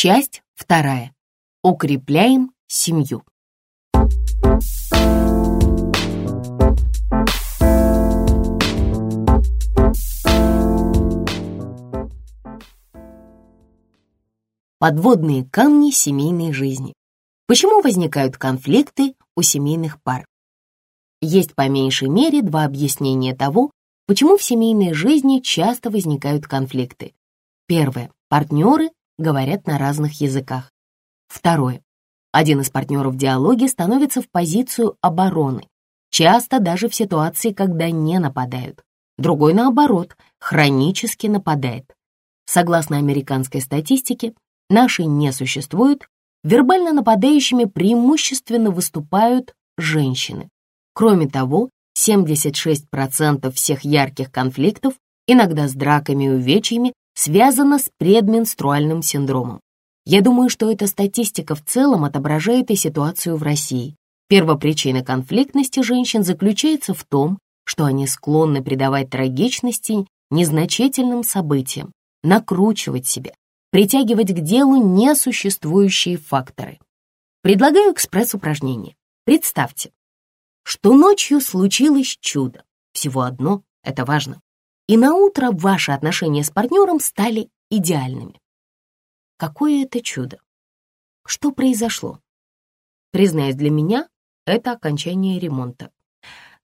Часть вторая. Укрепляем семью. Подводные камни семейной жизни. Почему возникают конфликты у семейных пар? Есть по меньшей мере два объяснения того, почему в семейной жизни часто возникают конфликты. Первое. Партнеры говорят на разных языках. Второе. Один из партнеров в диалоге становится в позицию обороны, часто даже в ситуации, когда не нападают. Другой, наоборот, хронически нападает. Согласно американской статистике, нашей не существует, вербально нападающими преимущественно выступают женщины. Кроме того, 76% всех ярких конфликтов, иногда с драками и увечьями, связано с предменструальным синдромом. Я думаю, что эта статистика в целом отображает и ситуацию в России. Первопричина конфликтности женщин заключается в том, что они склонны придавать трагичности незначительным событиям, накручивать себя, притягивать к делу несуществующие факторы. Предлагаю экспресс-упражнение. Представьте, что ночью случилось чудо. Всего одно, это важно. И на утро ваши отношения с партнером стали идеальными. Какое это чудо? Что произошло? Признаюсь, для меня это окончание ремонта.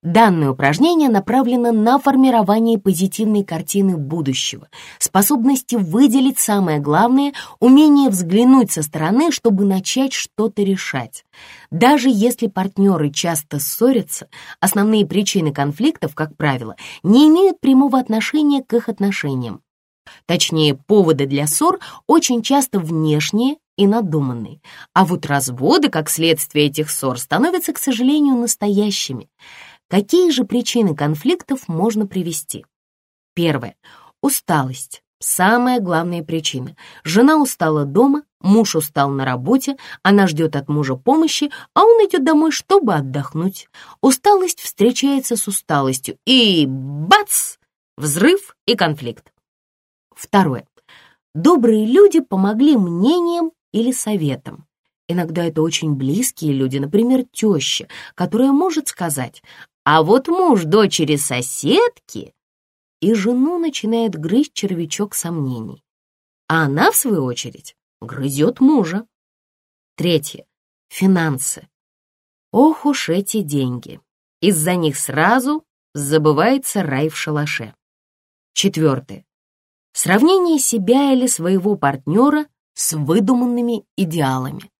Данное упражнение направлено на формирование позитивной картины будущего, способности выделить самое главное, умение взглянуть со стороны, чтобы начать что-то решать. Даже если партнеры часто ссорятся, основные причины конфликтов, как правило, не имеют прямого отношения к их отношениям. Точнее, поводы для ссор очень часто внешние и надуманные, а вот разводы, как следствие этих ссор, становятся, к сожалению, настоящими. Какие же причины конфликтов можно привести? Первое. Усталость. Самая главная причина. Жена устала дома, муж устал на работе, она ждет от мужа помощи, а он идет домой, чтобы отдохнуть. Усталость встречается с усталостью, и бац! Взрыв и конфликт. Второе. Добрые люди помогли мнением или советом. Иногда это очень близкие люди, например, теща, которая может сказать а вот муж дочери соседки и жену начинает грызть червячок сомнений. А она, в свою очередь, грызет мужа. Третье. Финансы. Ох уж эти деньги. Из-за них сразу забывается рай в шалаше. Четвертое. Сравнение себя или своего партнера с выдуманными идеалами.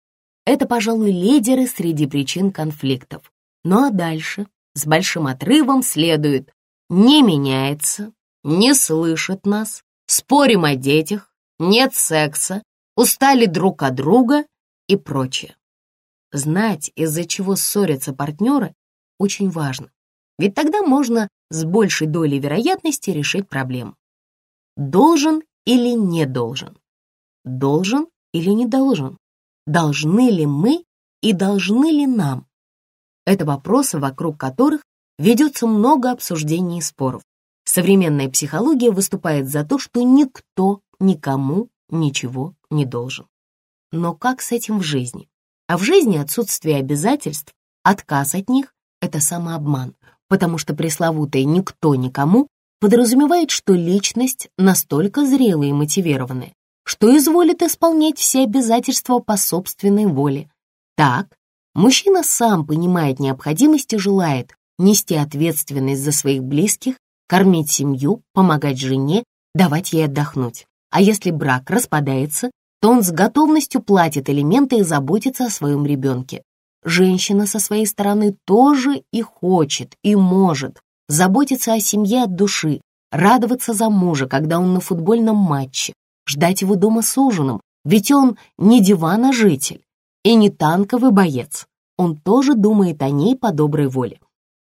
Это, пожалуй, лидеры среди причин конфликтов. Ну а дальше с большим отрывом следует «не меняется», «не слышит нас», «спорим о детях», «нет секса», «устали друг от друга» и прочее. Знать, из-за чего ссорятся партнеры, очень важно, ведь тогда можно с большей долей вероятности решить проблему. Должен или не должен? Должен или не должен? Должны ли мы и должны ли нам? Это вопросы, вокруг которых ведется много обсуждений и споров. Современная психология выступает за то, что никто никому ничего не должен. Но как с этим в жизни? А в жизни отсутствие обязательств, отказ от них — это самообман, потому что пресловутое «никто никому» подразумевает, что личность настолько зрелая и мотивированная, что изволит исполнять все обязательства по собственной воле. Так, Мужчина сам понимает необходимость и желает нести ответственность за своих близких, кормить семью, помогать жене, давать ей отдохнуть. А если брак распадается, то он с готовностью платит элементы и заботится о своем ребенке. Женщина со своей стороны тоже и хочет, и может заботиться о семье от души, радоваться за мужа, когда он на футбольном матче, ждать его дома с ужином, ведь он не дивана-житель, и не танковый боец. Он тоже думает о ней по доброй воле.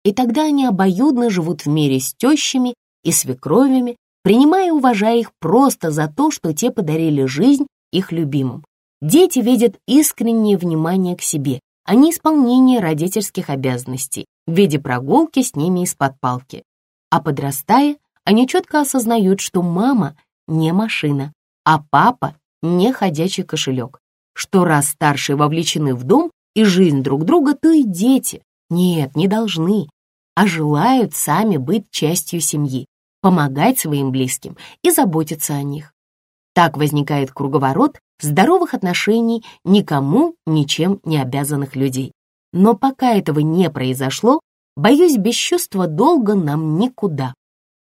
И тогда они обоюдно живут в мире с тещами и свекровями, принимая и уважая их просто за то, что те подарили жизнь их любимым. Дети видят искреннее внимание к себе, а не исполнение родительских обязанностей в виде прогулки с ними из-под палки. А подрастая, они четко осознают, что мама не машина, а папа не ходячий кошелек, что раз старшие вовлечены в дом и жизнь друг друга, то и дети, нет, не должны, а желают сами быть частью семьи, помогать своим близким и заботиться о них. Так возникает круговорот здоровых отношений никому ничем не обязанных людей. Но пока этого не произошло, боюсь, без чувства долга нам никуда.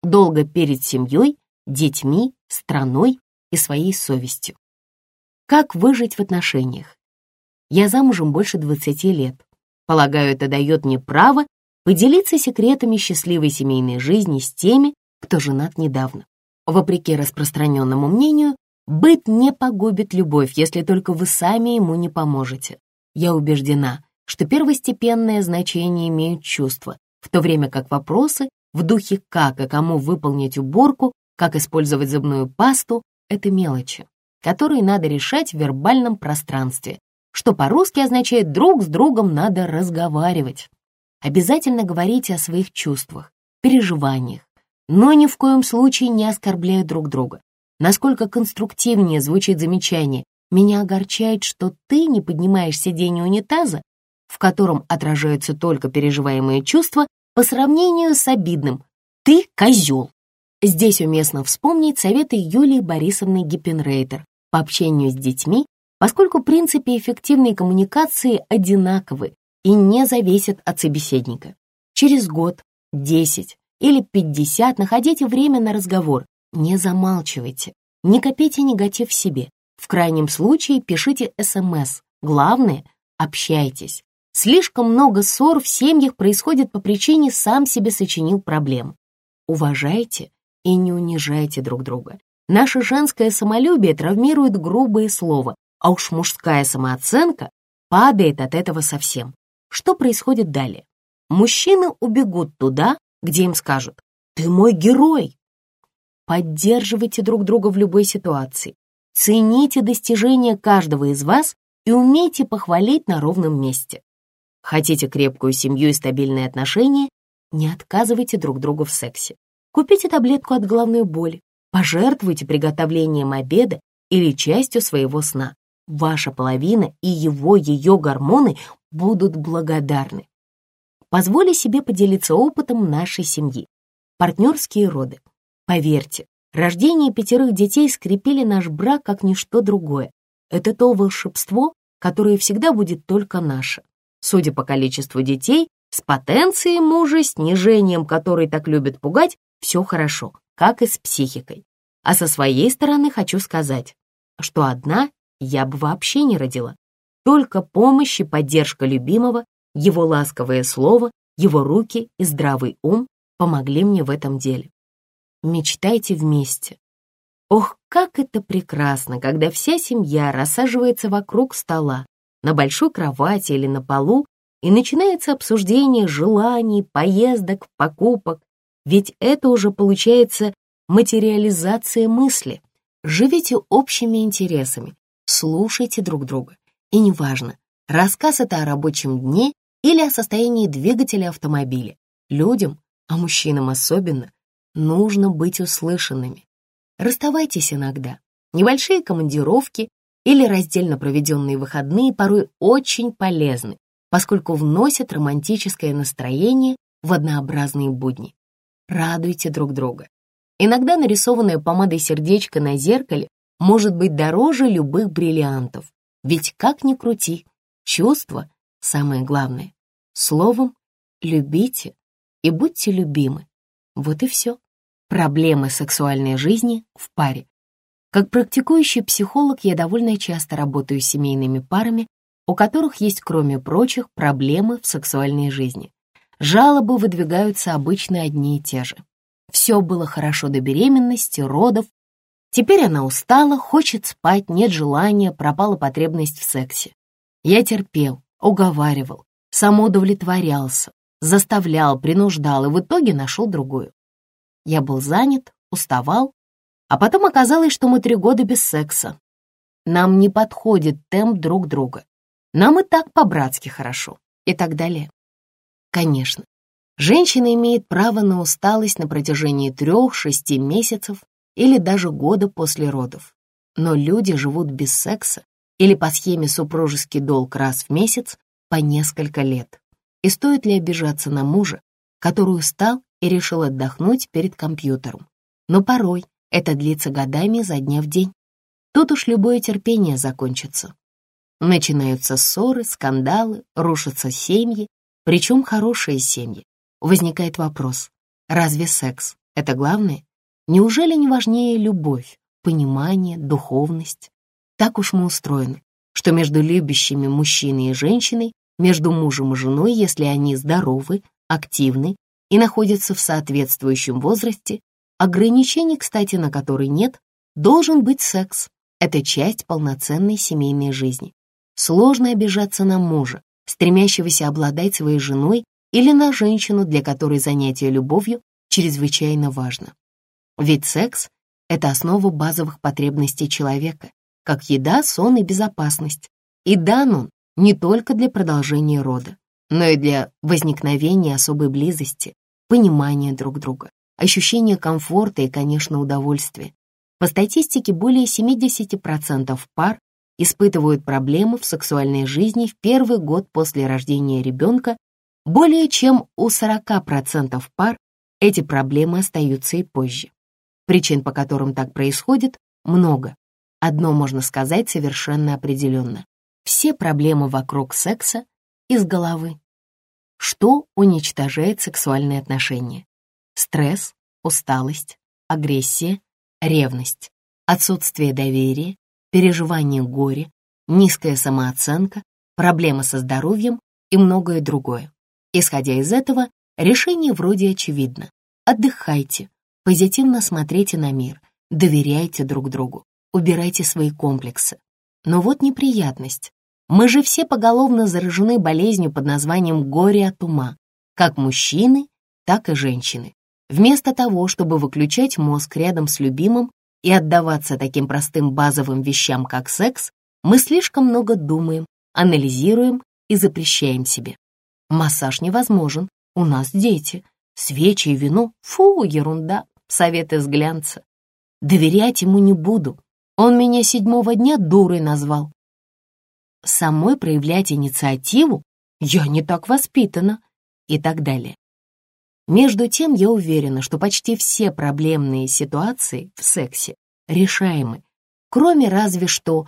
Долго перед семьей, детьми, страной и своей совестью. Как выжить в отношениях? Я замужем больше 20 лет. Полагаю, это дает мне право поделиться секретами счастливой семейной жизни с теми, кто женат недавно. Вопреки распространенному мнению, быт не погубит любовь, если только вы сами ему не поможете. Я убеждена, что первостепенное значение имеют чувства, в то время как вопросы в духе «как и кому выполнить уборку», «как использовать зубную пасту» — это мелочи, которые надо решать в вербальном пространстве, что по-русски означает «друг с другом надо разговаривать». Обязательно говорите о своих чувствах, переживаниях, но ни в коем случае не оскорбляя друг друга. Насколько конструктивнее звучит замечание «меня огорчает, что ты не поднимаешь сиденье унитаза», в котором отражаются только переживаемые чувства, по сравнению с обидным «ты козел». Здесь уместно вспомнить советы Юлии Борисовны Гиппенрейтер по общению с детьми, поскольку принципы эффективной коммуникации одинаковы и не зависят от собеседника. Через год, 10 или 50 находите время на разговор, не замалчивайте, не копите негатив в себе. В крайнем случае пишите СМС. Главное, общайтесь. Слишком много ссор в семьях происходит по причине «сам себе сочинил проблем». Уважайте и не унижайте друг друга. Наше женское самолюбие травмирует грубое слово, а уж мужская самооценка падает от этого совсем. Что происходит далее? Мужчины убегут туда, где им скажут «Ты мой герой!». Поддерживайте друг друга в любой ситуации. Цените достижения каждого из вас и умейте похвалить на ровном месте. Хотите крепкую семью и стабильные отношения? Не отказывайте друг другу в сексе. Купите таблетку от головной боли. Пожертвуйте приготовлением обеда или частью своего сна. Ваша половина и его, ее гормоны будут благодарны. Позволю себе поделиться опытом нашей семьи. Партнерские роды. Поверьте, рождение пятерых детей скрепили наш брак как ничто другое. Это то волшебство, которое всегда будет только наше. Судя по количеству детей, с потенцией мужа, снижением которой так любят пугать, все хорошо, как и с психикой. А со своей стороны хочу сказать, что одна я бы вообще не родила. Только помощь и поддержка любимого, его ласковое слово, его руки и здравый ум помогли мне в этом деле. Мечтайте вместе. Ох, как это прекрасно, когда вся семья рассаживается вокруг стола, на большой кровати или на полу, и начинается обсуждение желаний, поездок, покупок, ведь это уже получается материализация мысли. Живите общими интересами, слушайте друг друга. И неважно, рассказ это о рабочем дне или о состоянии двигателя автомобиля. Людям, а мужчинам особенно, нужно быть услышанными. Расставайтесь иногда. Небольшие командировки или раздельно проведенные выходные порой очень полезны, поскольку вносят романтическое настроение в однообразные будни. Радуйте друг друга. Иногда нарисованное помадой сердечко на зеркале может быть дороже любых бриллиантов, ведь как ни крути, чувство — самое главное. Словом, любите и будьте любимы. Вот и все. Проблемы сексуальной жизни в паре. Как практикующий психолог я довольно часто работаю с семейными парами, у которых есть, кроме прочих, проблемы в сексуальной жизни. Жалобы выдвигаются обычно одни и те же. Все было хорошо до беременности, родов. Теперь она устала, хочет спать, нет желания, пропала потребность в сексе. Я терпел, уговаривал, самоудовлетворялся, заставлял, принуждал и в итоге нашел другую. Я был занят, уставал, а потом оказалось, что мы три года без секса. Нам не подходит темп друг друга. Нам и так по-братски хорошо. И так далее. Конечно, женщина имеет право на усталость на протяжении трех-шести месяцев или даже года после родов. Но люди живут без секса или по схеме супружеский долг раз в месяц по несколько лет. И стоит ли обижаться на мужа, который устал и решил отдохнуть перед компьютером? Но порой это длится годами за дня в день. Тут уж любое терпение закончится. Начинаются ссоры, скандалы, рушатся семьи, причем хорошие семьи. Возникает вопрос, разве секс — это главное? Неужели не важнее любовь, понимание, духовность? Так уж мы устроены, что между любящими мужчиной и женщиной, между мужем и женой, если они здоровы, активны и находятся в соответствующем возрасте, ограничений, кстати, на который нет, должен быть секс. Это часть полноценной семейной жизни. Сложно обижаться на мужа, стремящегося обладать своей женой, или на женщину, для которой занятие любовью чрезвычайно важно. Ведь секс — это основа базовых потребностей человека, как еда, сон и безопасность. И дан он не только для продолжения рода, но и для возникновения особой близости, понимания друг друга, ощущения комфорта и, конечно, удовольствия. По статистике, более 70% пар испытывают проблемы в сексуальной жизни в первый год после рождения ребенка, более чем у 40% пар эти проблемы остаются и позже. Причин, по которым так происходит, много. Одно можно сказать совершенно определенно. Все проблемы вокруг секса из головы. Что уничтожает сексуальные отношения? Стресс, усталость, агрессия, ревность, отсутствие доверия, переживание горя, низкая самооценка, проблемы со здоровьем и многое другое. Исходя из этого, решение вроде очевидно. Отдыхайте, позитивно смотрите на мир, доверяйте друг другу, убирайте свои комплексы. Но вот неприятность. Мы же все поголовно заражены болезнью под названием горе от ума, как мужчины, так и женщины. Вместо того, чтобы выключать мозг рядом с любимым и отдаваться таким простым базовым вещам, как секс, мы слишком много думаем, анализируем и запрещаем себе. Массаж невозможен, у нас дети, свечи и вино — фу, ерунда, советы с глянца. Доверять ему не буду, он меня седьмого дня дурой назвал. Самой проявлять инициативу я не так воспитана и так далее. Между тем, я уверена, что почти все проблемные ситуации в сексе решаемы, кроме разве что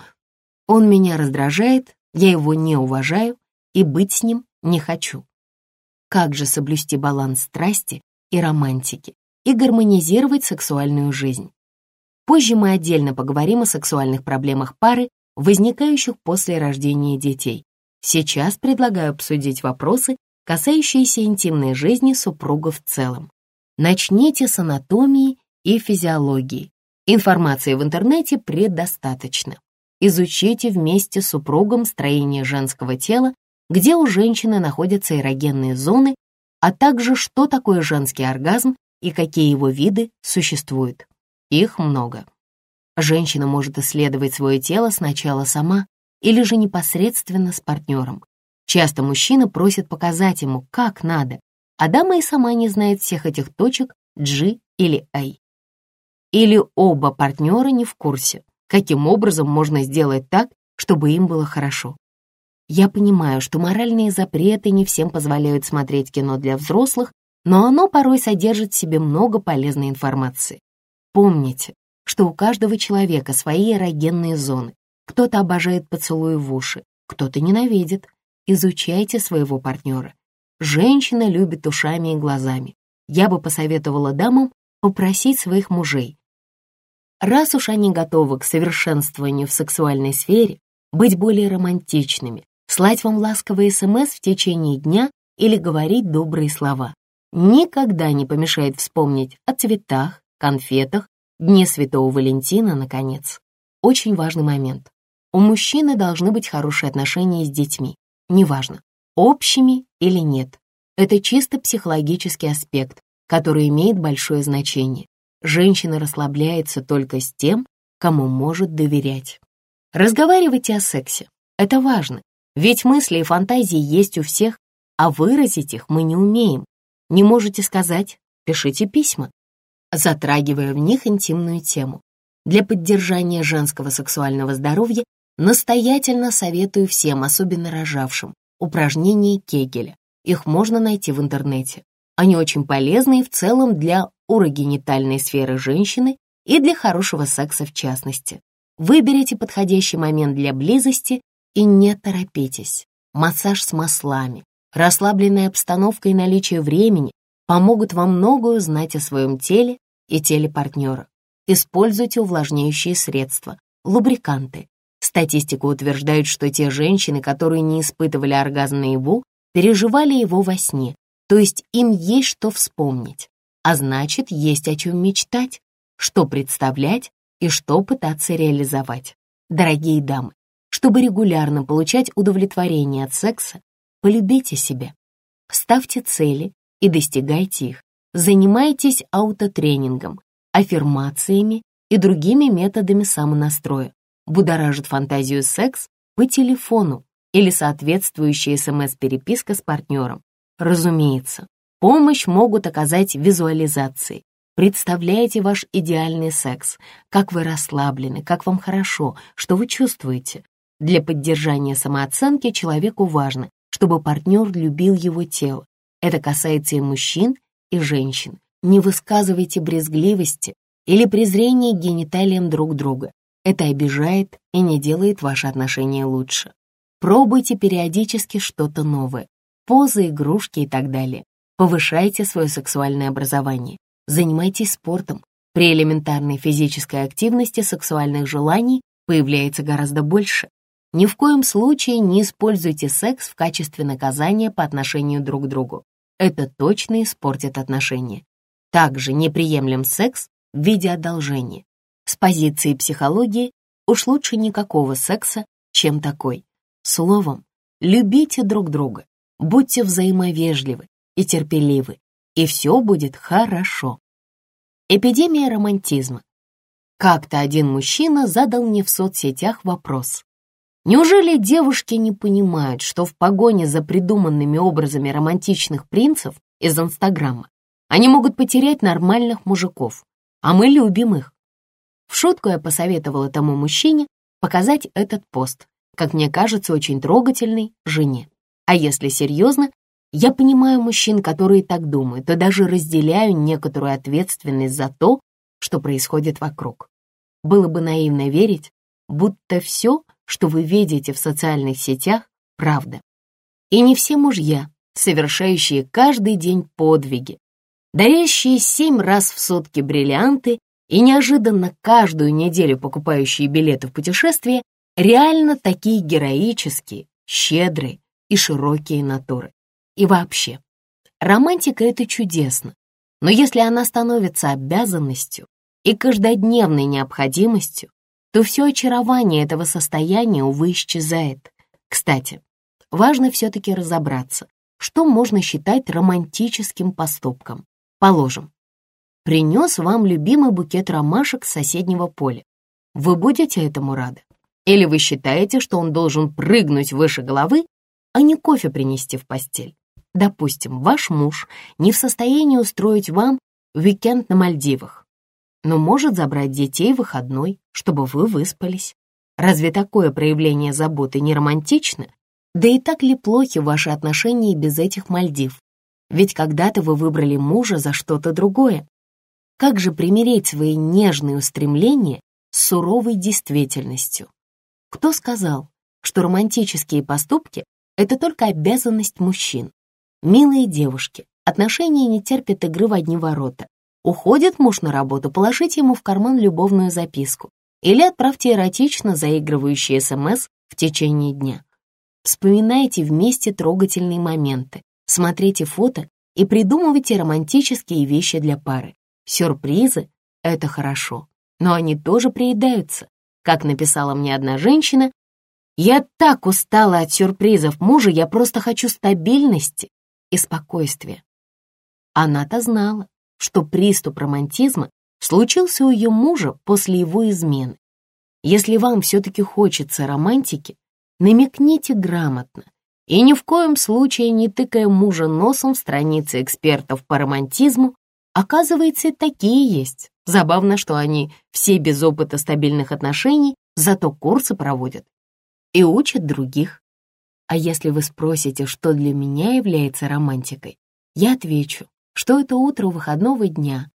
он меня раздражает, я его не уважаю и быть с ним не хочу. Как же соблюсти баланс страсти и романтики и гармонизировать сексуальную жизнь? Позже мы отдельно поговорим о сексуальных проблемах пары, возникающих после рождения детей. Сейчас предлагаю обсудить вопросы, касающиеся интимной жизни супругов в целом. Начните с анатомии и физиологии. Информации в интернете предостаточно. Изучите вместе с супругом строение женского тела, где у женщины находятся эрогенные зоны, а также что такое женский оргазм и какие его виды существуют. Их много. Женщина может исследовать свое тело сначала сама или же непосредственно с партнером. Часто мужчина просит показать ему, как надо, а дама и сама не знает всех этих точек G или A. Или оба партнера не в курсе, каким образом можно сделать так, чтобы им было хорошо. Я понимаю, что моральные запреты не всем позволяют смотреть кино для взрослых, но оно порой содержит в себе много полезной информации. Помните, что у каждого человека свои эрогенные зоны. Кто-то обожает поцелуи в уши, кто-то ненавидит, изучайте своего партнера. Женщина любит ушами и глазами. Я бы посоветовала дамам попросить своих мужей. Раз уж они готовы к совершенствованию в сексуальной сфере, быть более романтичными, слать вам ласковые СМС в течение дня или говорить добрые слова. Никогда не помешает вспомнить о цветах, конфетах, Дне Святого Валентина, наконец. Очень важный момент. У мужчины должны быть хорошие отношения с детьми неважно, общими или нет. Это чисто психологический аспект, который имеет большое значение. Женщина расслабляется только с тем, кому может доверять. Разговаривайте о сексе. Это важно, ведь мысли и фантазии есть у всех, а выразить их мы не умеем. Не можете сказать, пишите письма, затрагивая в них интимную тему. Для поддержания женского сексуального здоровья настоятельно советую всем, особенно рожавшим, упражнения Кегеля. Их можно найти в интернете. Они очень полезны и в целом для урогенитальной сферы женщины и для хорошего секса в частности. Выберите подходящий момент для близости и не торопитесь. Массаж с маслами, расслабленная обстановка и наличие времени помогут вам многое узнать о своем теле и теле партнера. Используйте увлажняющие средства, лубриканты. Статистика утверждает, что те женщины, которые не испытывали оргазм наяву, переживали его во сне, то есть им есть что вспомнить, а значит, есть о чем мечтать, что представлять и что пытаться реализовать. Дорогие дамы, чтобы регулярно получать удовлетворение от секса, полюбите себя. Ставьте цели и достигайте их. Занимайтесь аутотренингом, аффирмациями и другими методами самонастроя. Будоражит фантазию секс по телефону или соответствующая СМС-переписка с партнером. Разумеется, помощь могут оказать визуализации. Представляете ваш идеальный секс, как вы расслаблены, как вам хорошо, что вы чувствуете. Для поддержания самооценки человеку важно, чтобы партнер любил его тело. Это касается и мужчин, и женщин. Не высказывайте брезгливости или презрения к гениталиям друг друга. Это обижает и не делает ваши отношения лучше. Пробуйте периодически что-то новое, позы, игрушки и так далее. Повышайте свое сексуальное образование. Занимайтесь спортом. При элементарной физической активности сексуальных желаний появляется гораздо больше. Ни в коем случае не используйте секс в качестве наказания по отношению друг к другу. Это точно испортит отношения. Также неприемлем секс в виде одолжения. Позиции психологии уж лучше никакого секса, чем такой. Словом, любите друг друга, будьте взаимовежливы и терпеливы, и все будет хорошо. Эпидемия романтизма. Как-то один мужчина задал мне в соцсетях вопрос. Неужели девушки не понимают, что в погоне за придуманными образами романтичных принцев из Инстаграма они могут потерять нормальных мужиков, а мы любим их? В шутку я посоветовала тому мужчине показать этот пост, как мне кажется, очень трогательный жене. А если серьезно, я понимаю мужчин, которые так думают, и даже разделяю некоторую ответственность за то, что происходит вокруг. Было бы наивно верить, будто все, что вы видите в социальных сетях, правда. И не все мужья, совершающие каждый день подвиги, дарящие семь раз в сутки бриллианты и неожиданно каждую неделю покупающие билеты в путешествие, реально такие героические, щедрые и широкие натуры. И вообще, романтика — это чудесно, но если она становится обязанностью и каждодневной необходимостью, то все очарование этого состояния, увы, исчезает. Кстати, важно все-таки разобраться, что можно считать романтическим поступком. Положим, принес вам любимый букет ромашек с соседнего поля. Вы будете этому рады? Или вы считаете, что он должен прыгнуть выше головы, а не кофе принести в постель? Допустим, ваш муж не в состоянии устроить вам уикенд на Мальдивах, но может забрать детей выходной, чтобы вы выспались. Разве такое проявление заботы не романтично? Да и так ли плохи ваши отношения без этих Мальдив? Ведь когда-то вы выбрали мужа за что-то другое. Как же примирить свои нежные устремления с суровой действительностью? Кто сказал, что романтические поступки — это только обязанность мужчин? Милые девушки, отношения не терпят игры в одни ворота. Уходит муж на работу, положите ему в карман любовную записку или отправьте эротично заигрывающий СМС в течение дня. Вспоминайте вместе трогательные моменты, смотрите фото и придумывайте романтические вещи для пары. Сюрпризы — это хорошо, но они тоже приедаются. Как написала мне одна женщина, «Я так устала от сюрпризов мужа, я просто хочу стабильности и спокойствия». Она-то знала, что приступ романтизма случился у ее мужа после его измены. Если вам все-таки хочется романтики, намекните грамотно и ни в коем случае не тыкая мужа носом в страницы экспертов по романтизму, оказывается, такие есть, Забавно, что они все без опыта стабильных отношений, зато курсы проводят и учат других. А если вы спросите, что для меня является романтикой, я отвечу, что это утро выходного дня,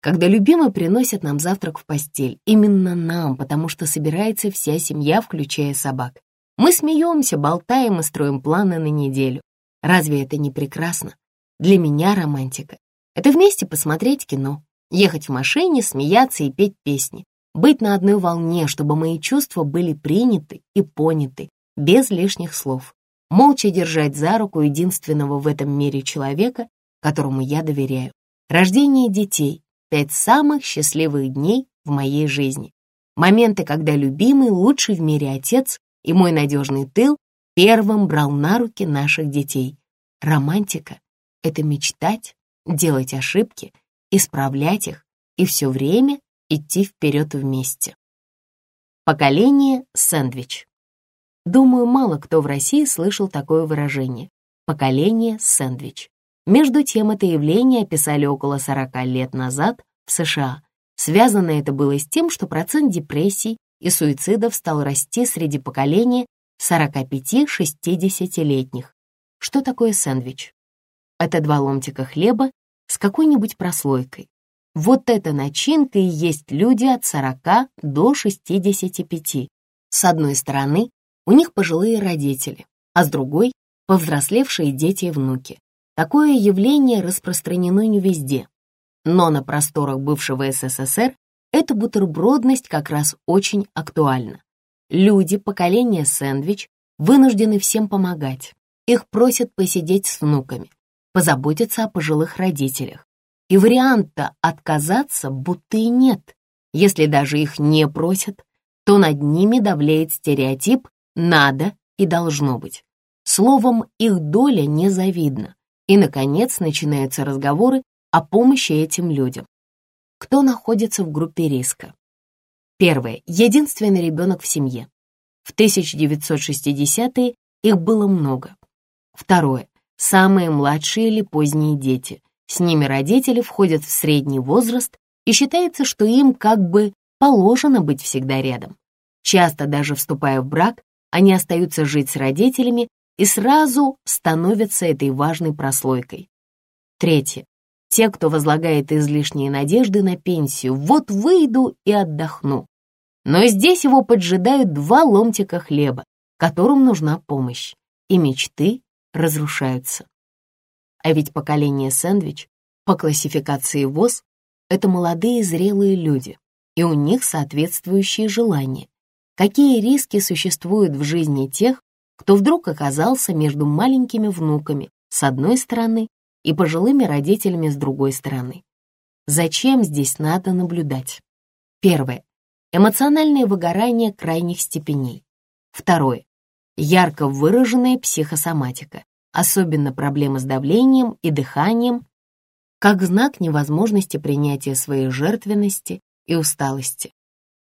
когда любимый приносит нам завтрак в постель. Именно нам, потому что собирается вся семья, включая собак. Мы смеемся, болтаем и строим планы на неделю. Разве это не прекрасно? Для меня романтика — это вместе посмотреть кино, ехать в машине, смеяться и петь песни, быть на одной волне, чтобы мои чувства были приняты и поняты, без лишних слов, молча держать за руку единственного в этом мире человека, которому я доверяю. Рождение детей — пять самых счастливых дней в моей жизни. Моменты, когда любимый, лучший в мире отец и мой надежный тыл первым брал на руки наших детей. Романтика — это мечтать, делать ошибки, исправлять их и все время идти вперед вместе. Поколение сэндвич. Думаю, мало кто в России слышал такое выражение «поколение сэндвич». Между тем, это явление описали около 40 лет назад в США. Связано это было с тем, что процент депрессий и суицидов стал расти среди поколения 45-60-летних. Что такое сэндвич? Это два ломтика хлеба с какой-нибудь прослойкой. Вот эта начинка и есть люди от 40 до 65. С одной стороны, у них пожилые родители, а с другой — повзрослевшие дети и внуки. Такое явление распространено не везде. Но на просторах бывшего СССР эта бутербродность как раз очень актуальна. Люди поколения сэндвич вынуждены всем помогать. Их просят посидеть с внуками, позаботиться о пожилых родителях. И варианта отказаться будто и нет. Если даже их не просят, то над ними давляет стереотип «надо» и «должно быть». Словом, их доля незавидна. И, наконец, начинаются разговоры о помощи этим людям кто находится в группе риска. Первое. Единственный ребенок в семье. В 1960-е их было много. Второе. Самые младшие или поздние дети. С ними родители входят в средний возраст и считается, что им как бы положено быть всегда рядом. Часто даже вступая в брак, они остаются жить с родителями и сразу становятся этой важной прослойкой. Третье. Те, кто возлагает излишние надежды на пенсию, вот выйду и отдохну. Но здесь его поджидают два ломтика хлеба, которым нужна помощь, и мечты разрушаются. А ведь поколение сэндвич по классификации ВОЗ — это молодые зрелые люди, и у них соответствующие желания. Какие риски существуют в жизни тех, кто вдруг оказался между маленькими внуками с одной стороны и пожилыми родителями с другой стороны. Зачем здесь надо наблюдать? Первое. Эмоциональное выгорание крайних степеней. Второе. Ярко выраженная психосоматика, особенно проблемы с давлением и дыханием, как знак невозможности принятия своей жертвенности и усталости.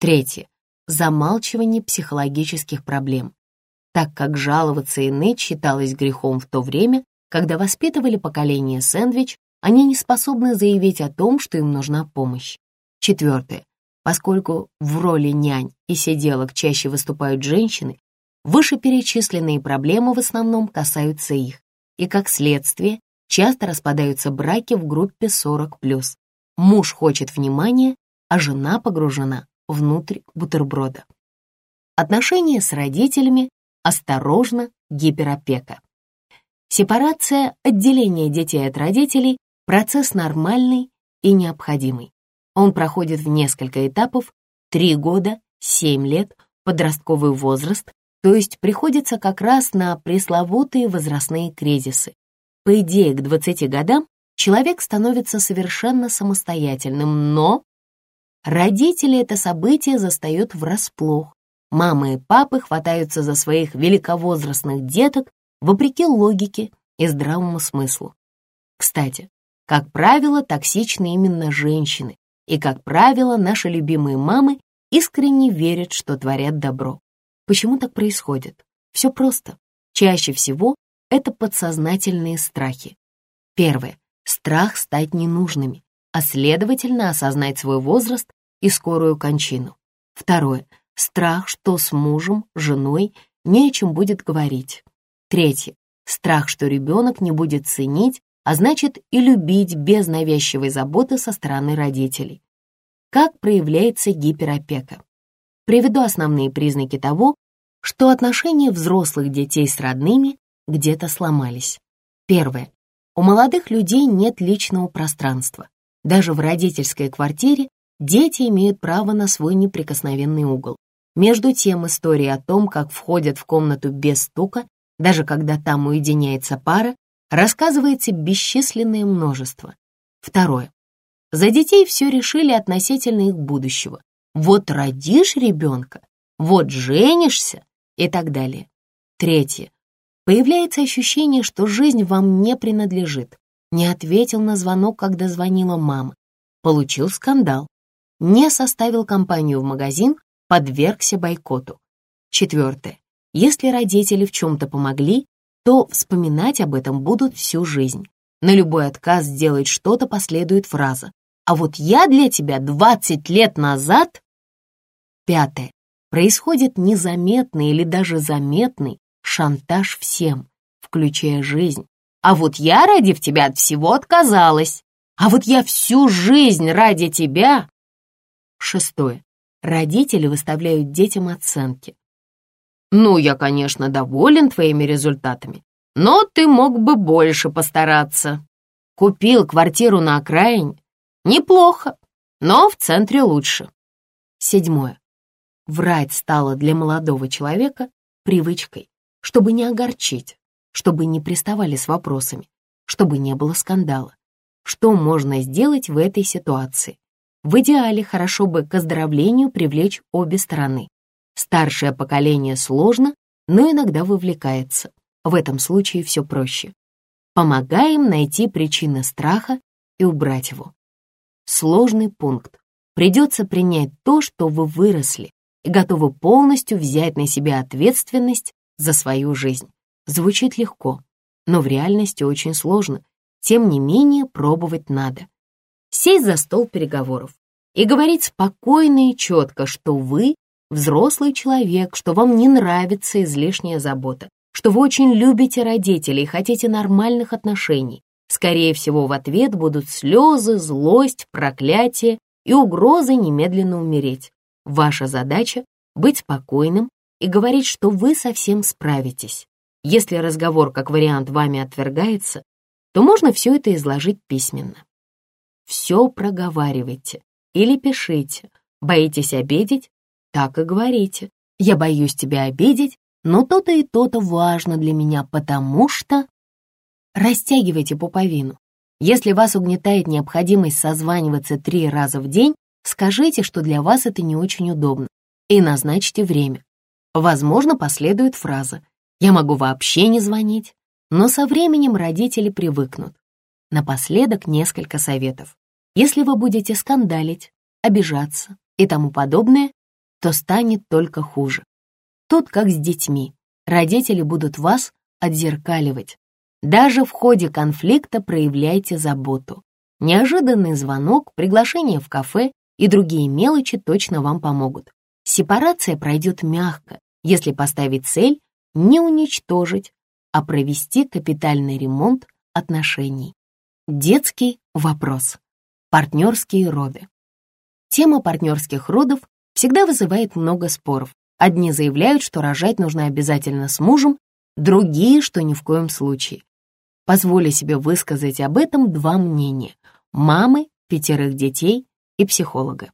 Третье. Замалчивание психологических проблем, так как жаловаться и ныть считалось грехом в то время, когда воспитывали поколение сэндвич, они не способны заявить о том, что им нужна помощь. Четвертое. Поскольку в роли нянь и сиделок чаще выступают женщины, вышеперечисленные проблемы в основном касаются их, и, как следствие, часто распадаются браки в группе 40+. Муж хочет внимания, а жена погружена внутрь бутерброда. Отношения с родителями осторожно гиперопека. Сепарация, отделение детей от родителей – процесс нормальный и необходимый. Он проходит в несколько этапов – 3 года, 7 лет, подростковый возраст, то есть приходится как раз на пресловутые возрастные кризисы. По идее, к 20 годам человек становится совершенно самостоятельным, но родители это событие застают врасплох. Мамы и папы хватаются за своих великовозрастных деток вопреки логике и здравому смыслу. Кстати, как правило, токсичны именно женщины, и, как правило, наши любимые мамы искренне верят, что творят добро. Почему так происходит? Все просто. Чаще всего это подсознательные страхи. Первое. Страх стать ненужными, а следовательно осознать свой возраст и скорую кончину. Второе. Страх, что с мужем, женой не о чем будет говорить. Третье. Страх, что ребенок не будет ценить, а значит и любить без навязчивой заботы со стороны родителей. Как проявляется гиперопека? Приведу основные признаки того, что отношения взрослых детей с родными где-то сломались. Первое. У молодых людей нет личного пространства. Даже в родительской квартире дети имеют право на свой неприкосновенный угол. Между тем, история о том, как входят в комнату без стука, даже когда там уединяется пара, рассказывается бесчисленное множество. Второе. За детей все решили относительно их будущего. Вот родишь ребенка, вот женишься и так далее. Третье. Появляется ощущение, что жизнь вам не принадлежит. Не ответил на звонок, когда звонила мама. Получил скандал. Не составил компанию в магазин, подвергся бойкоту. Четвертое. Если родители в чем-то помогли, то вспоминать об этом будут всю жизнь. На любой отказ сделать что-то последует фраза «А вот я для тебя 20 лет назад...» Пятое. Происходит незаметный или даже заметный шантаж всем, включая жизнь. А вот я, ради тебя, от всего отказалась. А вот я всю жизнь ради тебя. Шестое. Родители выставляют детям оценки. Ну, я, конечно, доволен твоими результатами, но ты мог бы больше постараться. Купил квартиру на окраине. Неплохо, но в центре лучше. Седьмое. Врать стало для молодого человека привычкой чтобы не огорчить, чтобы не приставали с вопросами, чтобы не было скандала. Что можно сделать в этой ситуации? В идеале хорошо бы к оздоровлению привлечь обе стороны. Старшее поколение сложно, но иногда вовлекается. В этом случае все проще. Помогаем найти причины страха и убрать его. Сложный пункт. Придется принять то, что вы выросли и готовы полностью взять на себя ответственность за свою жизнь. Звучит легко, но в реальности очень сложно. Тем не менее, пробовать надо. Сесть за стол переговоров и говорить спокойно и четко, что вы взрослый человек, что вам не нравится излишняя забота, что вы очень любите родителей и хотите нормальных отношений. Скорее всего, в ответ будут слезы, злость, проклятие и угрозы немедленно умереть. Ваша задача — быть спокойным и говорить, что вы совсем справитесь. Если разговор как вариант вами отвергается, то можно все это изложить письменно. Все проговаривайте или пишите. Боитесь обидеть? Так и говорите. Я боюсь тебя обидеть, но то-то и то-то важно для меня, потому что... Растягивайте пуповину. Если вас угнетает необходимость созваниваться три раза в день, скажите, что для вас это не очень удобно, и назначьте время. Возможно, последует фраза «Я могу вообще не звонить», но со временем родители привыкнут. Напоследок несколько советов. Если вы будете скандалить, обижаться и тому подобное, то станет только хуже. Тут как с детьми. Родители будут вас отзеркаливать. Даже в ходе конфликта проявляйте заботу. Неожиданный звонок, приглашение в кафе и другие мелочи точно вам помогут. Сепарация пройдет мягко, если поставить цель не уничтожить, а провести капитальный ремонт отношений. Детский вопрос. Партнерские роды. Тема партнерских родов всегда вызывает много споров. Одни заявляют, что рожать нужно обязательно с мужем, другие, что ни в коем случае. Позволю себе высказать об этом два мнения – мамы, пятерых детей и психолога.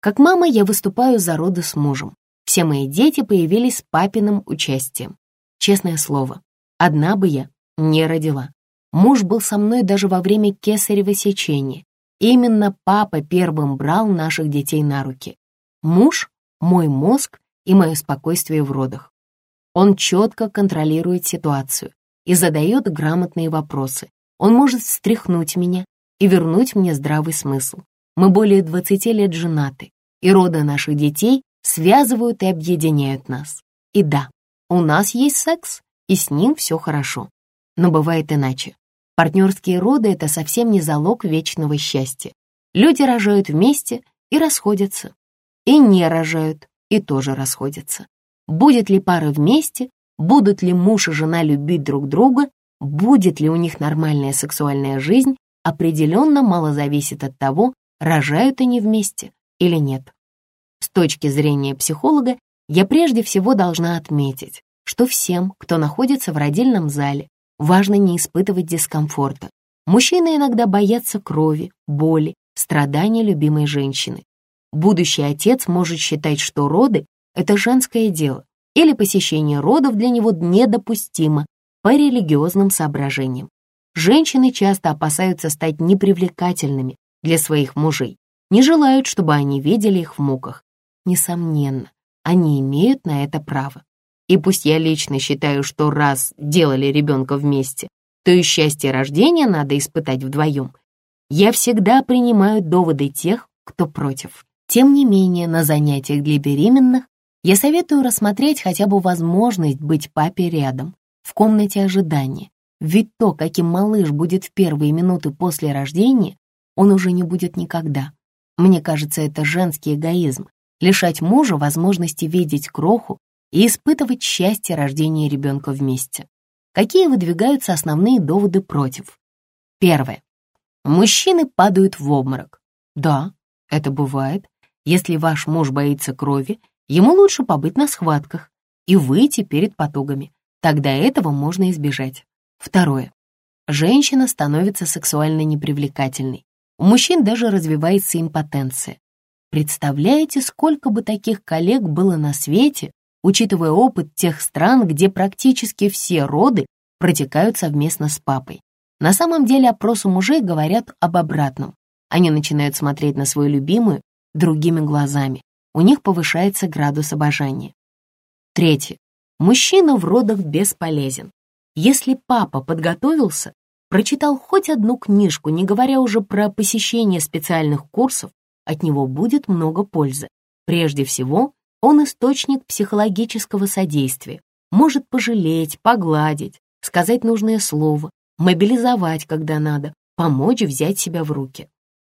Как мама я выступаю за роды с мужем. Все мои дети появились с папиным участием. Честное слово, одна бы я не родила. Муж был со мной даже во время кесарево сечения. Именно папа первым брал наших детей на руки. Муж — мой мозг и мое спокойствие в родах. Он четко контролирует ситуацию и задает грамотные вопросы. Он может встряхнуть меня и вернуть мне здравый смысл. Мы более 20 лет женаты, и роды наших детей связывают и объединяют нас. И да, у нас есть секс, и с ним все хорошо. Но бывает иначе. Партнерские роды — это совсем не залог вечного счастья. Люди рожают вместе и расходятся, и не рожают, и тоже расходятся. Будет ли пара вместе, будут ли муж и жена любить друг друга, будет ли у них нормальная сексуальная жизнь, определенно мало зависит от того, рожают они вместе или нет. С точки зрения психолога, я прежде всего должна отметить, что всем, кто находится в родильном зале, важно не испытывать дискомфорта. Мужчины иногда боятся крови, боли, страдания любимой женщины. Будущий отец может считать, что роды — это женское дело, или посещение родов для него недопустимо по религиозным соображениям. Женщины часто опасаются стать непривлекательными для своих мужей, не желают, чтобы они видели их в муках. Несомненно, они имеют на это право. И пусть я лично считаю, что раз делали ребенка вместе, то и счастье рождения надо испытать вдвоем, я всегда принимаю доводы тех, кто против. Тем не менее, на занятиях для беременных я советую рассмотреть хотя бы возможность быть папе рядом, в комнате ожидания, ведь то, каким малыш будет в первые минуты после рождения, он уже не будет никогда. Мне кажется, это женский эгоизм — лишать мужа возможности видеть кроху и испытывать счастье рождения ребенка вместе. Какие выдвигаются основные доводы против? Первое. Мужчины падают в обморок. Да, это бывает. Если ваш муж боится крови, ему лучше побыть на схватках и выйти перед потугами. Тогда этого можно избежать. Второе. Женщина становится сексуально непривлекательной. У мужчин даже развивается импотенция. Представляете, сколько бы таких коллег было на свете, учитывая опыт тех стран, где практически все роды протекают совместно с папой. На самом деле опросы мужей говорят об обратном. Они начинают смотреть на свою любимую другими глазами. У них повышается градус обожания. Третье. Мужчина в родах бесполезен. Если папа подготовился, прочитал хоть одну книжку, не говоря уже про посещение специальных курсов, от него будет много пользы. Прежде всего, он источник психологического содействия, может пожалеть, погладить, сказать нужное слово, мобилизовать, когда надо, помочь взять себя в руки.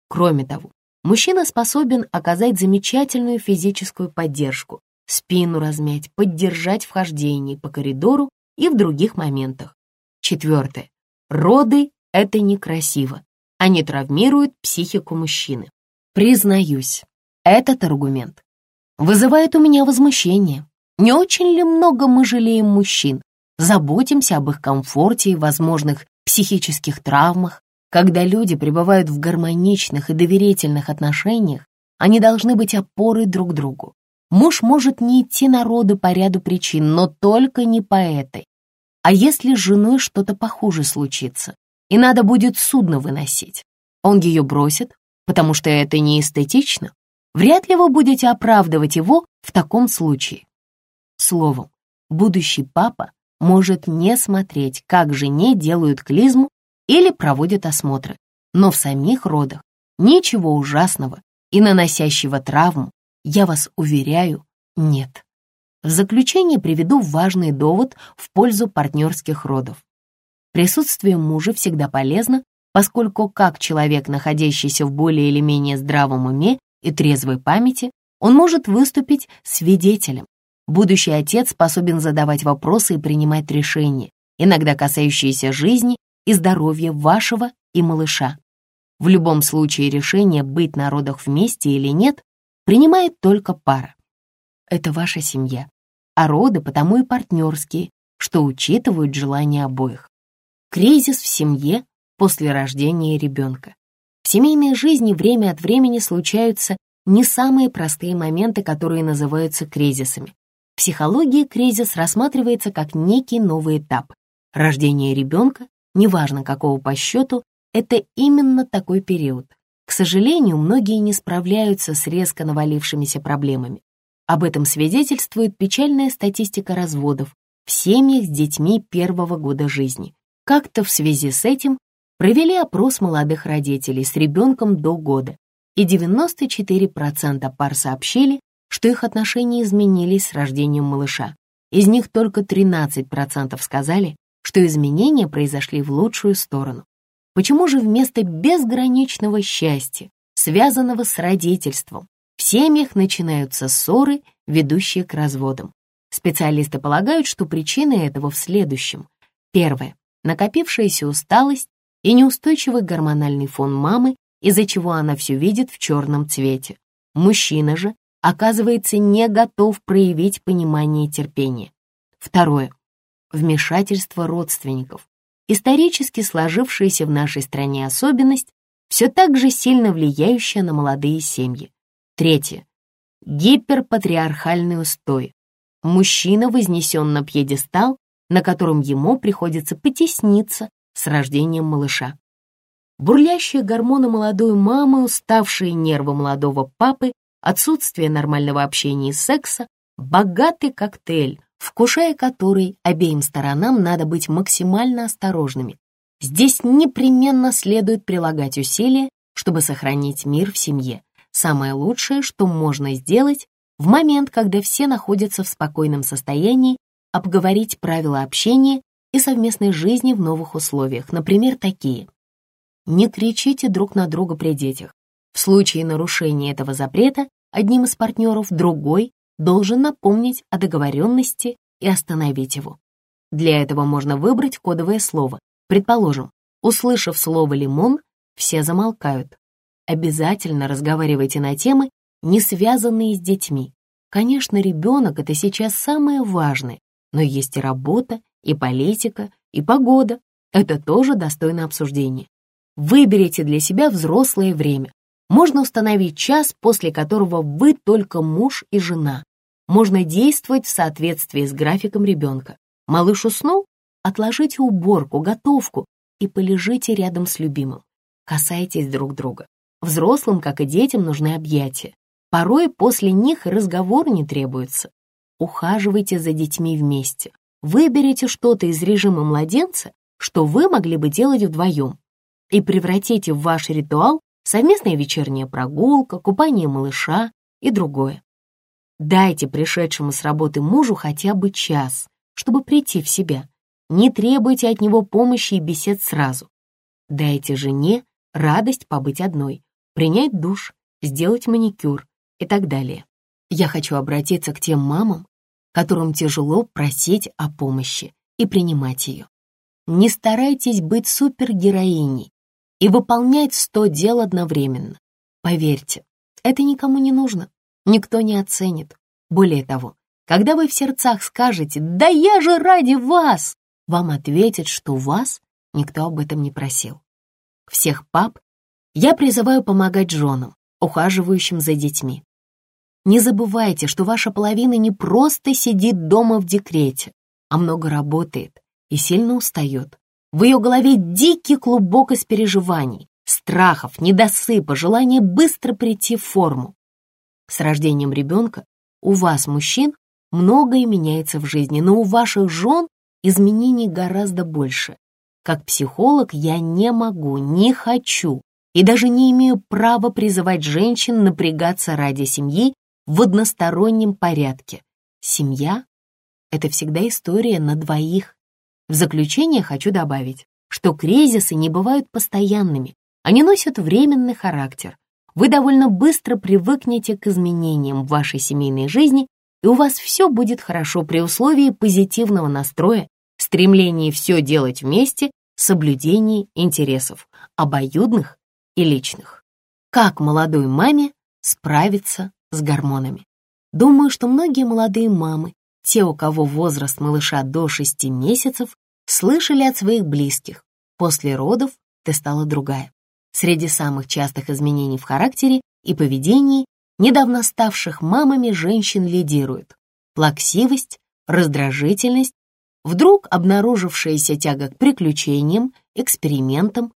Кроме того, мужчина способен оказать замечательную физическую поддержку, спину размять, поддержать в хождении по коридору и в других моментах. Четвертое. Роды — это некрасиво. Они травмируют психику мужчины. Признаюсь, этот аргумент вызывает у меня возмущение. Не очень ли много мы жалеем мужчин, заботимся об их комфорте и возможных психических травмах? Когда люди пребывают в гармоничных и доверительных отношениях, они должны быть опорой друг другу. Муж может не идти на роды по ряду причин, но только не по этой. А если с женой что-то похуже случится, и надо будет судно выносить, он ее бросит, потому что это не эстетично? Вряд ли вы будете оправдывать его в таком случае. Словом, будущий папа может не смотреть, как жене делают клизму или проводят осмотры, но в самих родах ничего ужасного и наносящего травму, я вас уверяю, нет. В заключение приведу важный довод в пользу партнерских родов. Присутствие мужа всегда полезно, поскольку как человек, находящийся в более или менее здравом уме и трезвой памяти, он может выступить свидетелем. Будущий отец способен задавать вопросы и принимать решения, иногда касающиеся жизни и здоровья вашего и малыша. В любом случае решение быть на родах вместе или нет принимает только пара это ваша семья, а роды потому и партнерские, что учитывают желания обоих. Кризис в семье после рождения ребенка. В семейной жизни время от времени случаются не самые простые моменты, которые называются кризисами. В психологии кризис рассматривается как некий новый этап. Рождение ребенка, неважно какого по счету, это именно такой период. К сожалению, многие не справляются с резко навалившимися проблемами. Об этом свидетельствует печальная статистика разводов в семьях с детьми первого года жизни. Как-то в связи с этим провели опрос молодых родителей с ребенком до года, и 94% пар сообщили, что их отношения изменились с рождением малыша. Из них только 13% сказали, что изменения произошли в лучшую сторону. Почему же вместо безграничного счастья связанного с родительством. Семьях начинаются ссоры, ведущие к разводам. Специалисты полагают, что причина этого в следующем. Первое. Накопившаяся усталость и неустойчивый гормональный фон мамы, из-за чего она все видит в черном цвете. Мужчина же, оказывается, не готов проявить понимание и терпение. Второе. Вмешательство родственников. Исторически сложившаяся в нашей стране особенность, все так же сильно влияющая на молодые семьи. Третье. Гиперпатриархальный устой. Мужчина вознесен на пьедестал, на котором ему приходится потесниться с рождением малыша. Бурлящие гормоны молодой мамы, уставшие нервы молодого папы, отсутствие нормального общения и секса, богатый коктейль, вкушая который обеим сторонам надо быть максимально осторожными. Здесь непременно следует прилагать усилия, чтобы сохранить мир в семье. Самое лучшее, что можно сделать в момент, когда все находятся в спокойном состоянии, обговорить правила общения и совместной жизни в новых условиях, например, такие. Не кричите друг на друга при детях. В случае нарушения этого запрета одним из партнеров другой должен напомнить о договоренности и остановить его. Для этого можно выбрать кодовое слово. Предположим, услышав слово «лимон», все замолкают. Обязательно разговаривайте на темы, не связанные с детьми. Конечно, ребенок — это сейчас самое важное, но есть и работа, и политика, и погода. Это тоже достойно обсуждения. Выберите для себя взрослое время. Можно установить час, после которого вы только муж и жена. Можно действовать в соответствии с графиком ребенка. Малыш уснул? Отложите уборку, готовку и полежите рядом с любимым. Касайтесь друг друга. Взрослым, как и детям, нужны объятия. Порой после них разговор не требуется. Ухаживайте за детьми вместе. Выберите что-то из режима младенца, что вы могли бы делать вдвоем, и превратите в ваш ритуал совместная вечерняя прогулка, купание малыша и другое. Дайте пришедшему с работы мужу хотя бы час, чтобы прийти в себя. Не требуйте от него помощи и бесед сразу. Дайте жене радость побыть одной, принять душ, сделать маникюр и так далее. Я хочу обратиться к тем мамам, которым тяжело просить о помощи и принимать ее. Не старайтесь быть супергероиней и выполнять сто дел одновременно. Поверьте, это никому не нужно, никто не оценит. Более того, когда вы в сердцах скажете «Да я же ради вас!», вам ответят, что вас никто об этом не просил. Всех пап я призываю помогать женам, ухаживающим за детьми. Не забывайте, что ваша половина не просто сидит дома в декрете, а много работает и сильно устает. В ее голове дикий клубок из переживаний, страхов, недосыпа, желания быстро прийти в форму. С рождением ребенка у вас, мужчин, многое меняется в жизни, но у ваших жен изменений гораздо больше. Как психолог я не могу, не хочу и даже не имею права призывать женщин напрягаться ради семьи в одностороннем порядке. Семья — это всегда история на двоих. В заключение хочу добавить, что кризисы не бывают постоянными, они носят временный характер. Вы довольно быстро привыкнете к изменениям в вашей семейной жизни, и у вас все будет хорошо при условии позитивного настроя, стремлении все делать вместе, соблюдении интересов, обоюдных и личных. Как молодой маме справиться с гормонами. Думаю, что многие молодые мамы, те, у кого возраст малыша до 6 месяцев, слышали от своих близких. После родов ты стала другая. Среди самых частых изменений в характере и поведении недавно ставших мамами женщин лидируют плаксивость, раздражительность, вдруг обнаружившаяся тяга к приключениям, экспериментам,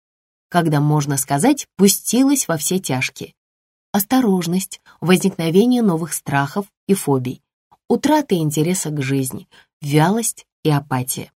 когда, можно сказать, пустилась во все тяжкие, осторожность, возникновение новых страхов и фобий, утрата интереса к жизни, вялость и апатия.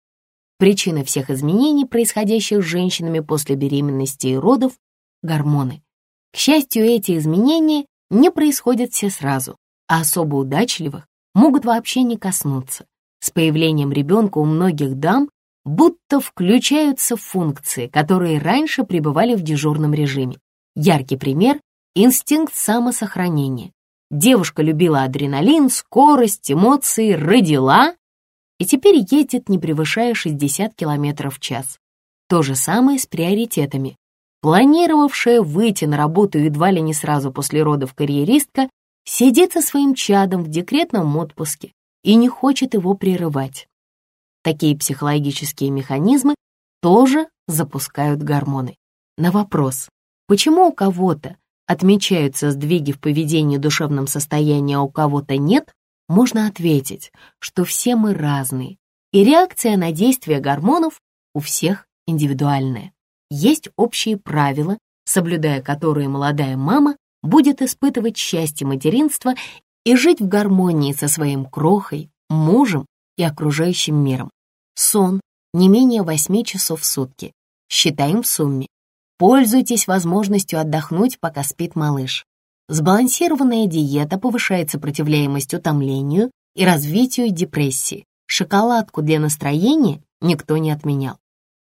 Причина всех изменений, происходящих с женщинами после беременности и родов – гормоны. К счастью, эти изменения не происходят все сразу, а особо удачливых могут вообще не коснуться. С появлением ребенка у многих дам будто включаются функции, которые раньше пребывали в дежурном режиме. Яркий пример инстинкт самосохранения. Девушка любила адреналин, скорость, эмоции, родила и теперь едет, не превышая 60 км в час. То же самое с приоритетами. Планировавшая выйти на работу едва ли не сразу после родов карьеристка сидит со своим чадом в декретном отпуске и не хочет его прерывать. Такие психологические механизмы тоже запускают гормоны. На вопрос, почему у кого-то отмечаются сдвиги в поведении душевном состоянии, а у кого-то нет, можно ответить, что все мы разные, и реакция на действие гормонов у всех индивидуальная. Есть общие правила, соблюдая которые молодая мама будет испытывать счастье материнства и жить в гармонии со своим крохой, мужем и окружающим миром. Сон не менее 8 часов в сутки. Считаем в сумме. Пользуйтесь возможностью отдохнуть, пока спит малыш. Сбалансированная диета повышает сопротивляемость утомлению и развитию депрессии. Шоколадку для настроения никто не отменял.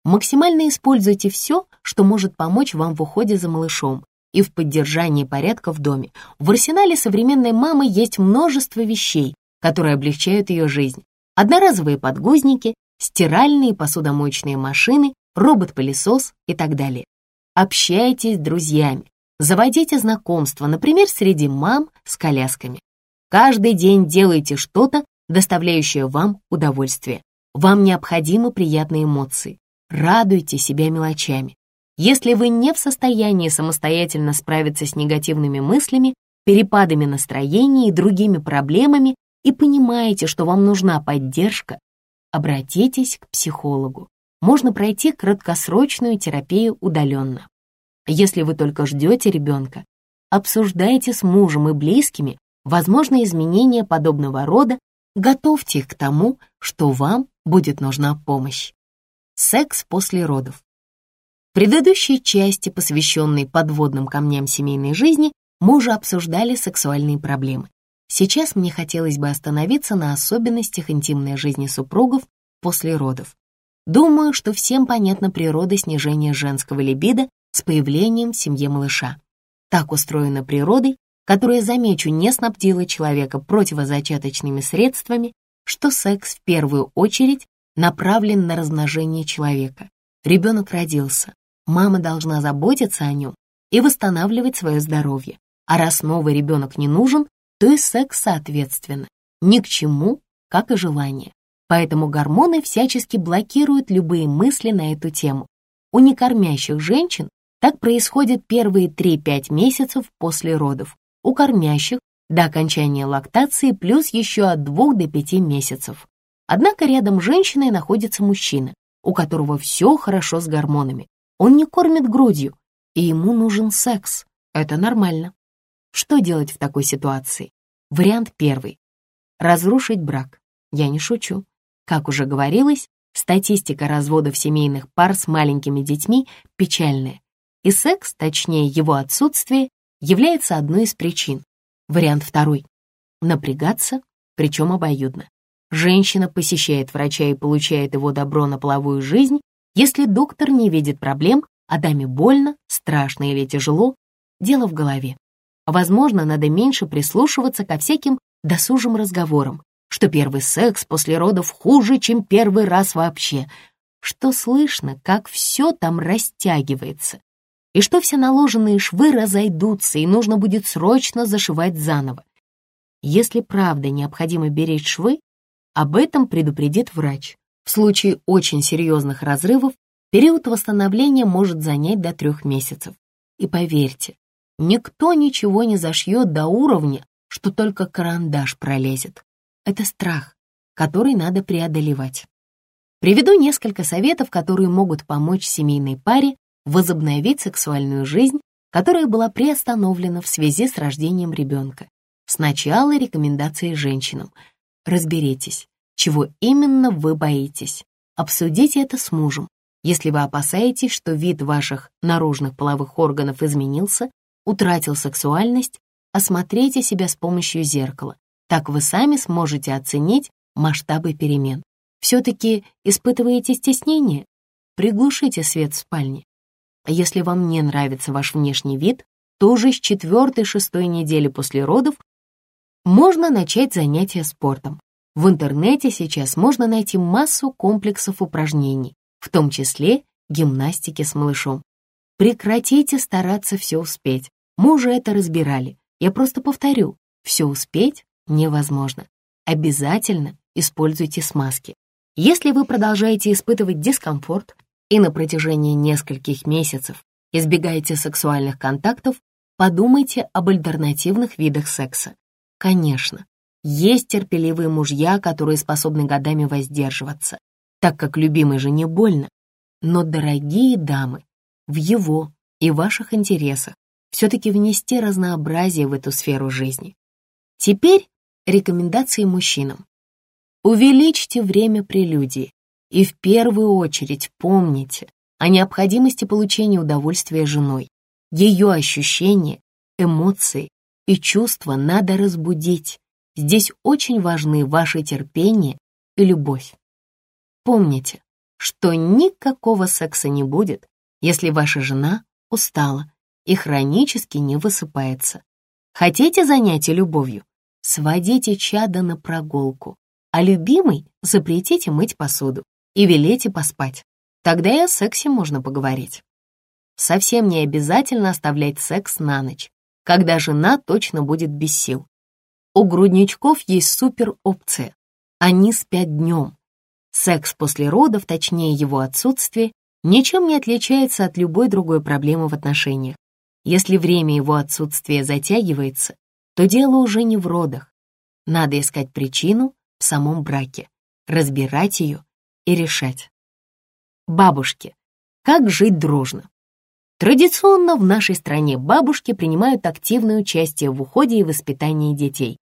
Максимально используйте все, что может помочь вам в уходе за малышом и в поддержании порядка в доме. В арсенале современной мамы есть множество вещей, которые облегчают ее жизнь. Одноразовые подгузники, стиральные посудомоечные машины, робот-пылесос и так далее. Общайтесь с друзьями, заводите знакомства, например, среди мам с колясками. Каждый день делайте что-то, доставляющее вам удовольствие. Вам необходимы приятные эмоции. Радуйте себя мелочами. Если вы не в состоянии самостоятельно справиться с негативными мыслями, перепадами настроения и другими проблемами и понимаете, что вам нужна поддержка, обратитесь к психологу. Можно пройти краткосрочную терапию удаленно. Если вы только ждете ребенка, обсуждайте с мужем и близкими возможные изменения подобного рода, готовьте их к тому, что вам будет нужна помощь. Секс после родов. В предыдущей части, посвященной подводным камням семейной жизни, мы уже обсуждали сексуальные проблемы. Сейчас мне хотелось бы остановиться на особенностях интимной жизни супругов после родов. Думаю, что всем понятна природа снижения женского либидо с появлением в семье малыша. Так устроена природой, которая, замечу, не снабдила человека противозачаточными средствами, что секс в первую очередь направлен на размножение человека. Ребенок родился, мама должна заботиться о нем и восстанавливать свое здоровье. А раз новый ребенок не нужен, то и секс соответственно. Ни к чему, как и желание. Поэтому гормоны всячески блокируют любые мысли на эту тему. У некормящих женщин так происходит первые 3-5 месяцев после родов. У кормящих до окончания лактации плюс еще от 2 до 5 месяцев. Однако рядом с женщиной находится мужчина, у которого все хорошо с гормонами. Он не кормит грудью, и ему нужен секс. Это нормально. Что делать в такой ситуации? Вариант первый. Разрушить брак. Я не шучу. Как уже говорилось, статистика разводов семейных пар с маленькими детьми печальная. И секс, точнее его отсутствие, является одной из причин. Вариант второй. Напрягаться, причем обоюдно. Женщина посещает врача и получает его добро на половую жизнь, если доктор не видит проблем, а даме больно, страшно или тяжело, дело в голове. Возможно, надо меньше прислушиваться ко всяким досужим разговорам, что первый секс после родов хуже, чем первый раз вообще, что слышно, как все там растягивается, и что все наложенные швы разойдутся, и нужно будет срочно зашивать заново. Если правда необходимо беречь швы, об этом предупредит врач. В случае очень серьезных разрывов период восстановления может занять до трех месяцев. И поверьте, Никто ничего не зашьет до уровня, что только карандаш пролезет. Это страх, который надо преодолевать. Приведу несколько советов, которые могут помочь семейной паре возобновить сексуальную жизнь, которая была приостановлена в связи с рождением ребенка. Сначала рекомендации женщинам. Разберитесь, чего именно вы боитесь. Обсудите это с мужем. Если вы опасаетесь, что вид ваших наружных половых органов изменился, утратил сексуальность, осмотрите себя с помощью зеркала. Так вы сами сможете оценить масштабы перемен. Все-таки испытываете стеснение? Приглушите свет в спальне. Если вам не нравится ваш внешний вид, то уже с четвертой-шестой недели после родов можно начать занятия спортом. В интернете сейчас можно найти массу комплексов упражнений, в том числе гимнастики с малышом. Прекратите стараться все успеть. Мы уже это разбирали. Я просто повторю, все успеть невозможно. Обязательно используйте смазки. Если вы продолжаете испытывать дискомфорт и на протяжении нескольких месяцев избегаете сексуальных контактов, подумайте об альтернативных видах секса. Конечно, есть терпеливые мужья, которые способны годами воздерживаться, так как любимой жене больно. Но, дорогие дамы, в его и ваших интересах все-таки внести разнообразие в эту сферу жизни. Теперь рекомендации мужчинам. Увеличьте время прелюдии и в первую очередь помните о необходимости получения удовольствия женой. Ее ощущения, эмоции и чувства надо разбудить. Здесь очень важны ваше терпение и любовь. Помните, что никакого секса не будет, если ваша жена устала и хронически не высыпается. Хотите занятия любовью? Сводите чадо на прогулку, а любимый запретите мыть посуду и велите поспать. Тогда и о сексе можно поговорить. Совсем не обязательно оставлять секс на ночь, когда жена точно будет без сил. У грудничков есть супер опция. Они спят днем. Секс после родов, точнее его отсутствие, ничем не отличается от любой другой проблемы в отношениях. Если время его отсутствия затягивается, то дело уже не в родах. Надо искать причину в самом браке, разбирать ее и решать. Бабушки. Как жить дружно? Традиционно в нашей стране бабушки принимают активное участие в уходе и воспитании детей.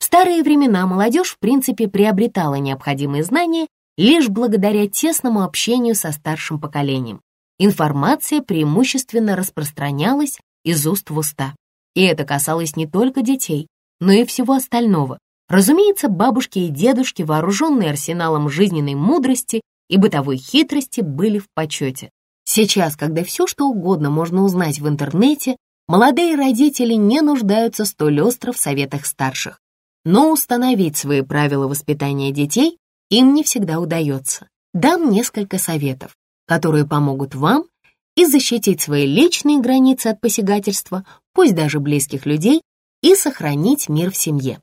В старые времена молодежь в принципе приобретала необходимые знания лишь благодаря тесному общению со старшим поколением. Информация преимущественно распространялась из уст в уста. И это касалось не только детей, но и всего остального. Разумеется, бабушки и дедушки, вооруженные арсеналом жизненной мудрости и бытовой хитрости, были в почете. Сейчас, когда все что угодно можно узнать в интернете, молодые родители не нуждаются столь остро в советах старших. Но установить свои правила воспитания детей им не всегда удается. Дам несколько советов, которые помогут вам и защитить свои личные границы от посягательства, пусть даже близких людей, и сохранить мир в семье.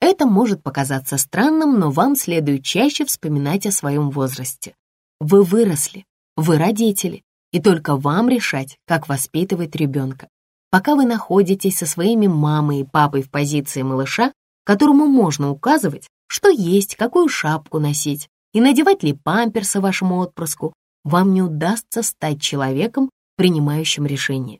Это может показаться странным, но вам следует чаще вспоминать о своем возрасте. Вы выросли, вы родители, и только вам решать, как воспитывать ребенка. Пока вы находитесь со своими мамой и папой в позиции малыша, которому можно указывать, что есть, какую шапку носить и надевать ли памперсы вашему отпрыску, вам не удастся стать человеком, принимающим решения.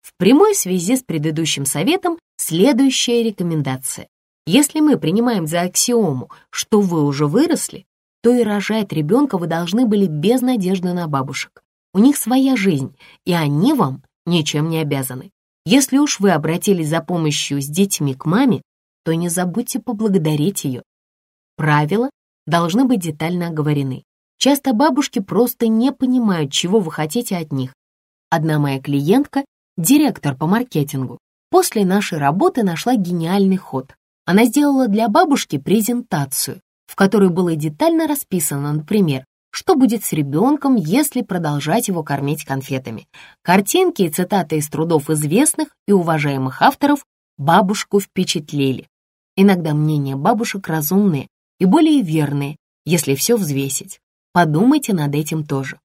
В прямой связи с предыдущим советом следующая рекомендация. Если мы принимаем за аксиому, что вы уже выросли, то и рожать ребенка вы должны были без надежды на бабушек. У них своя жизнь, и они вам ничем не обязаны. Если уж вы обратились за помощью с детьми к маме, то не забудьте поблагодарить ее. Правила должны быть детально оговорены. Часто бабушки просто не понимают, чего вы хотите от них. Одна моя клиентка, директор по маркетингу, после нашей работы нашла гениальный ход. Она сделала для бабушки презентацию, в которой было детально расписано, например, что будет с ребенком, если продолжать его кормить конфетами. Картинки и цитаты из трудов известных и уважаемых авторов бабушку впечатлили. Иногда мнения бабушек разумные и более верные, если все взвесить. Подумайте над этим тоже.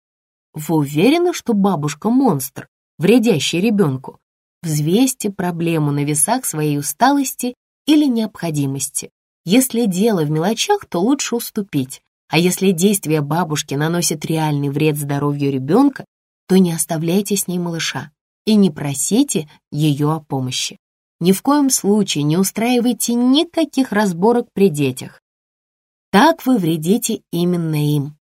Вы уверены, что бабушка монстр, вредящий ребенку? Взвесьте проблему на весах своей усталости или необходимости. Если дело в мелочах, то лучше уступить. А если действия бабушки наносят реальный вред здоровью ребенка, то не оставляйте с ней малыша и не просите ее о помощи. Ни в коем случае не устраивайте никаких разборок при детях. Так вы вредите именно им.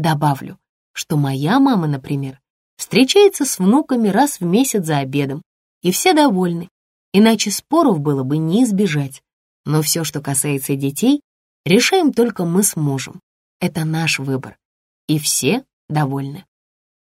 Добавлю, что моя мама, например, встречается с внуками раз в месяц за обедом, и все довольны, иначе споров было бы не избежать. Но все, что касается детей, решаем только мы с мужем. Это наш выбор, и все довольны.